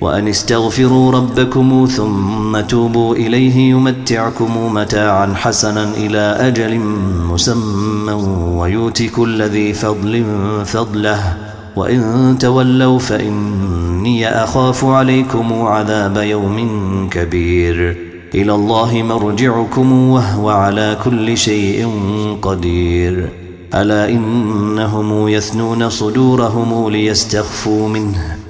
وأن استغفروا ربكم ثم توبوا إليه يمتعكم متاعا حسنا إلى أجل مسمى ويؤتي كل ذي فضل فضله. وإن تولوا فإني أخاف عليكم عذاب يوم كبير. إلى الله مرجعكم وهو على كل شيء قدير. ألا إنهم يثنون صدورهم ليستخفوا منه؟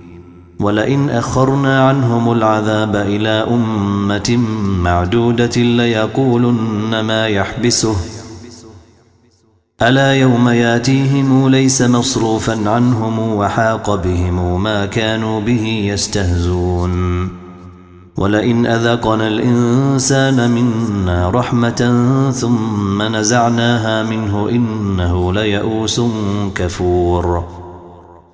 ولئن أخرنا عنهم العذاب إلى أمة معدودة ليقولن ما يحبسه. ألا يوم ياتيهم ليس مصروفا عنهم وحاق بهم ما كانوا به يستهزون. ولئن أذقنا الإنسان منا رحمة ثم نزعناها منه إنه ليئوس كفور.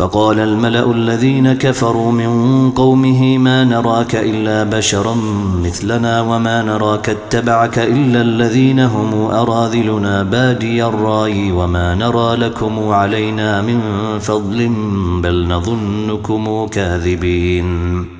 فقال الملأ الذين كفروا من قومه ما نراك إلا بشرا مثلنا وما نراك اتبعك إلا الذين هم أراذلنا بادي الرأي وما نرى لكم علينا من فضل بل نظنكم كاذبين.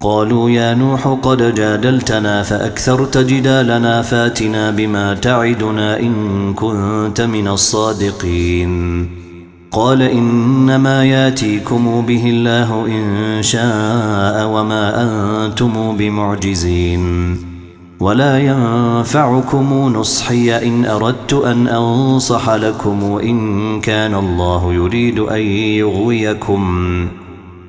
قالوا يا نوح قد جادلتنا فأكثرت جدالنا فاتنا بما تعدنا إن كنت من الصادقين. قال إنما ياتيكم به الله إن شاء وما أنتم بمعجزين. ولا ينفعكم نصحي إن أردت أن أنصح لكم إن كان الله يريد أن يغويكم.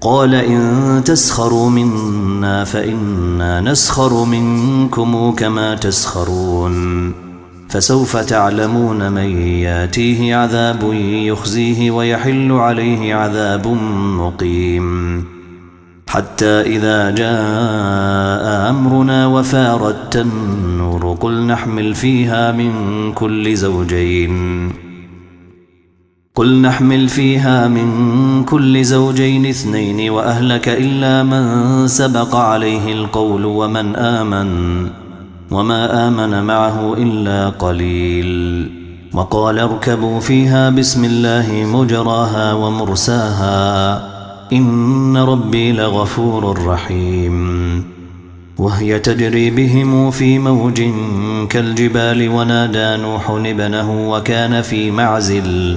قال إن تسخروا منا فإنا نسخر منكم كما تسخرون فسوف تعلمون من ياتيه عذاب يخزيه ويحل عليه عذاب مقيم حتى إذا جاء أمرنا وفارت النور قل نحمل فيها من كل زوجين قل نحمل فيها من كل زوجين اثنين وأهلك إلا من سبق عليه القول ومن آمن وما آمن معه إلا قليل وقال اركبوا فيها بسم الله مجراها ومرساها إن ربي لغفور رحيم وهي تجري بهم في موج كالجبال ونادى نوح ابنه وكان في معزل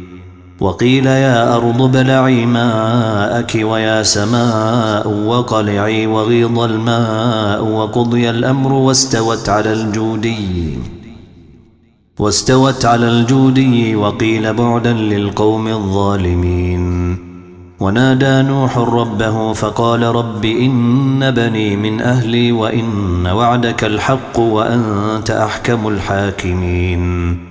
وقيل يا أرض بلعي ماءك ويا سماء وقلعي وغيض الماء وقضي الأمر واستوت على الجودي. واستوت على الجودي وقيل بعدا للقوم الظالمين. ونادى نوح ربه فقال رب إن بني من أهلي وإن وعدك الحق وأنت أحكم الحاكمين.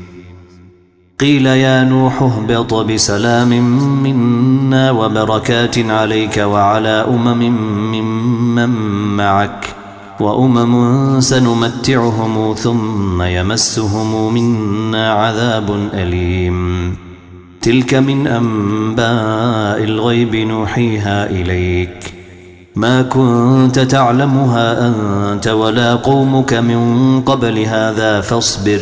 قيل يا نوح اهبط بسلام منا وبركات عليك وعلى أمم ممن معك وأمم سنمتعهم ثم يمسهم منا عذاب أليم. تلك من أنباء الغيب نوحيها إليك. ما كنت تعلمها أنت ولا قومك من قبل هذا فاصبر.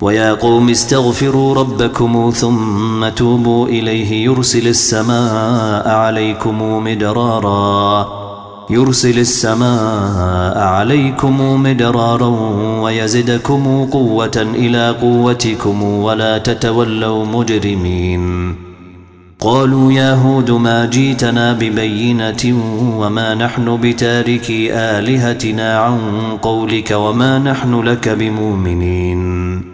ويا قوم استغفروا ربكم ثم توبوا إليه يرسل السماء عليكم مدرارا. يرسل السماء عليكم مدرارا ويزدكم قوة إلى قوتكم ولا تتولوا مجرمين. قالوا يا هود ما جيتنا ببينة وما نحن بتاركي آلهتنا عن قولك وما نحن لك بمؤمنين.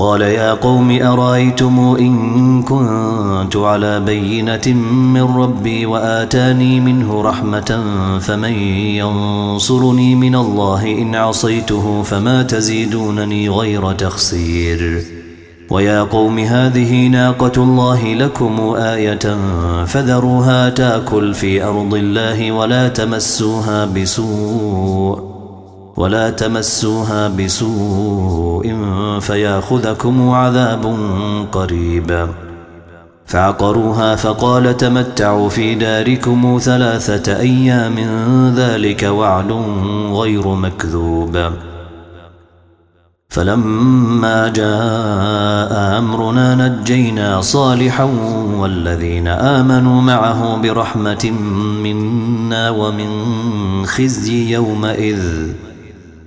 قال يا قوم أرأيتم إن كنت على بينة من ربي وآتاني منه رحمة فمن ينصرني من الله إن عصيته فما تزيدونني غير تخسير. ويا قوم هذه ناقة الله لكم آية فذروها تاكل في أرض الله ولا تمسوها بسوء. ولا تمسوها بسوء فياخذكم عذاب قريب. فعقروها فقال تمتعوا في داركم ثلاثة أيام ذلك وعد غير مكذوب. فلما جاء أمرنا نجينا صالحا والذين آمنوا معه برحمة منا ومن خزي يومئذ.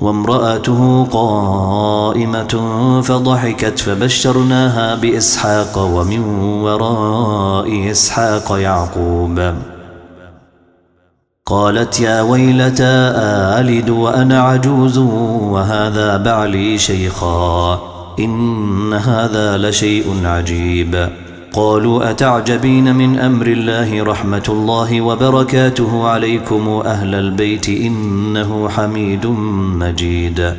وامرأته قائمة فضحكت فبشرناها بإسحاق ومن وراء إسحاق يعقوب. قالت يا ويلتى آلد وأنا عجوز وهذا بعلي شيخا إن هذا لشيء عجيب. قالوا أتعجبين من أمر الله رحمة الله وبركاته عليكم أهل البيت إنه حميد مجيد.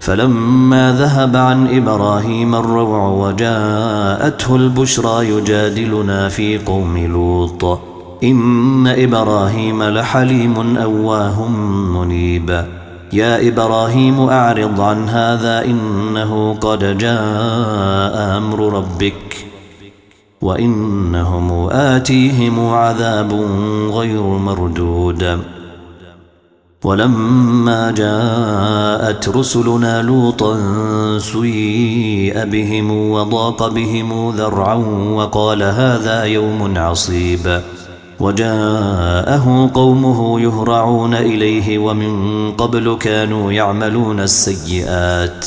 فلما ذهب عن إبراهيم الروع وجاءته البشرى يجادلنا في قوم لوط. إن إبراهيم لحليم أواه منيب. يا إبراهيم أعرض عن هذا إنه قد جاء أمر ربك. وإنهم آتيهم عذاب غير مردود. ولما جاءت رسلنا لوطا سيئ بهم وضاق بهم ذرعا وقال هذا يوم عصيب. وجاءه قومه يهرعون إليه ومن قبل كانوا يعملون السيئات.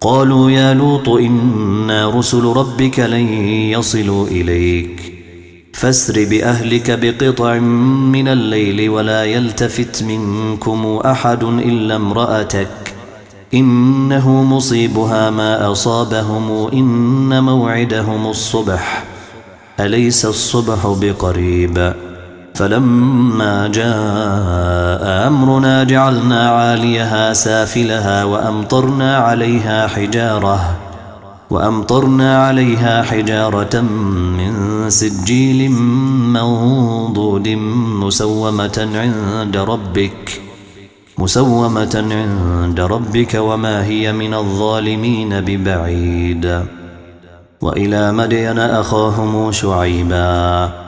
قالوا يا لوط إنا رسل ربك لن يصلوا إليك. فاسر بأهلك بقطع من الليل ولا يلتفت منكم أحد إلا امرأتك. إنه مصيبها ما أصابهم إن موعدهم الصبح. أليس الصبح بقريب؟ فلما جاء أمرنا جعلنا عاليها سافلها وأمطرنا عليها حجارة وأمطرنا عليها حجارة من سجيل منضود مسومة عند ربك مسومة عند ربك وما هي من الظالمين ببعيد. وإلى مدين أخاهم شعيباً.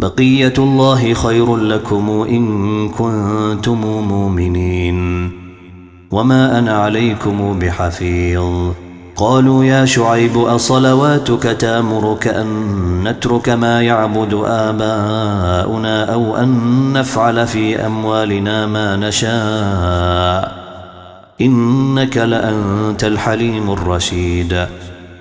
بقية الله خير لكم إن كنتم مؤمنين. وما أنا عليكم بحفيظ. قالوا يا شعيب أصلواتك تأمرك أن نترك ما يعبد آباؤنا أو أن نفعل في أموالنا ما نشاء. إنك لأنت الحليم الرشيد.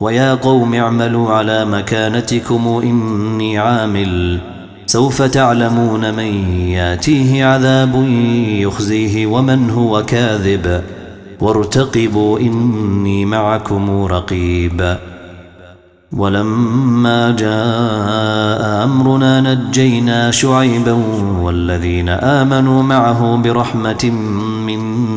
ويا قوم اعملوا على مكانتكم إني عامل. سوف تعلمون من ياتيه عذاب يخزيه ومن هو كاذب. وارتقبوا إني معكم رقيب. ولما جاء أمرنا نجينا شعيبا والذين آمنوا معه برحمة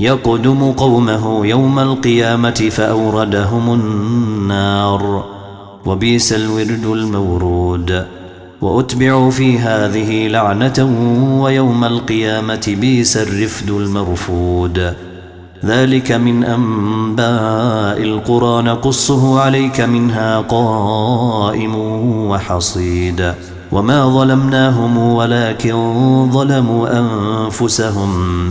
يقدم قومه يوم القيامة فأوردهم النار. وبيس الورد المورود. وأتبعوا في هذه لعنة ويوم القيامة بيس الرفد المرفود. ذلك من أنباء القرى نقصه عليك منها قائم وحصيد. وما ظلمناهم ولكن ظلموا أنفسهم.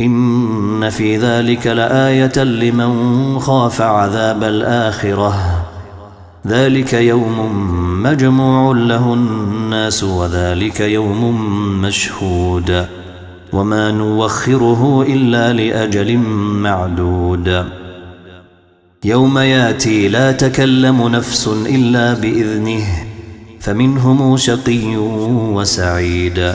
إن في ذلك لآية لمن خاف عذاب الآخرة. ذلك يوم مجموع له الناس وذلك يوم مشهود. وما نوخره إلا لأجل معدود. يوم ياتي لا تكلم نفس إلا بإذنه فمنهم شقي وسعيد.